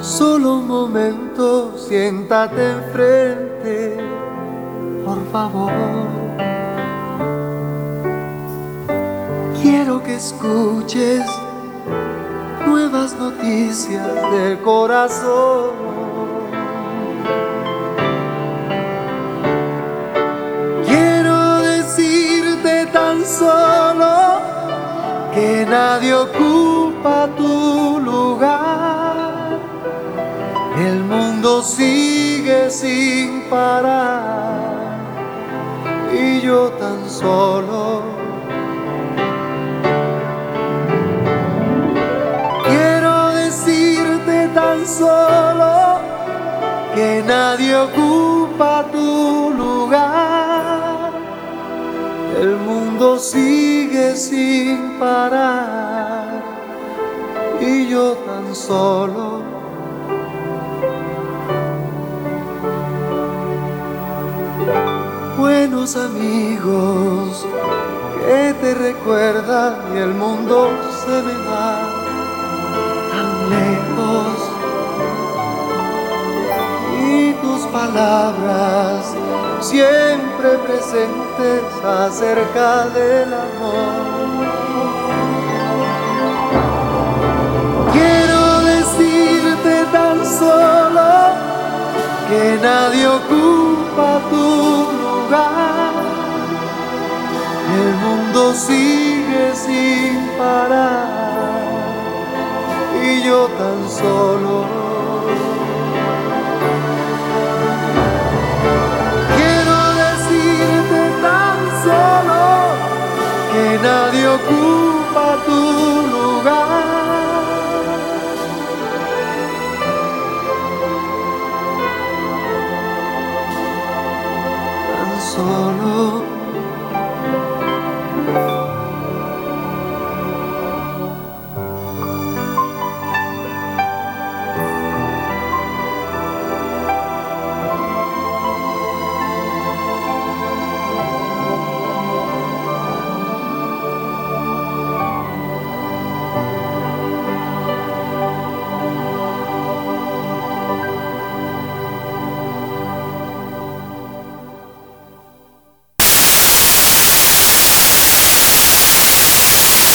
Solo un momento, siéntate enfrente, por favor. Quiero que escuches nuevas noticias del corazón. Quiero decirte tan solo que nadie ocupa tu lugar. El mundo sigue sin parar y yo tan solo. Quiero decirte tan solo que nadie ocupa tu lugar. El mundo sigue sin parar y yo tan solo. Buenos amigos que te recuerdan y el mundo se me va tan lejos y tus palabras siempre presentes acerca del amor. Que nadie ocupa tu lugar. El mundo sigue sin parar y yo tan solo. Quiero decirte tan solo que nadie ocupa Oh.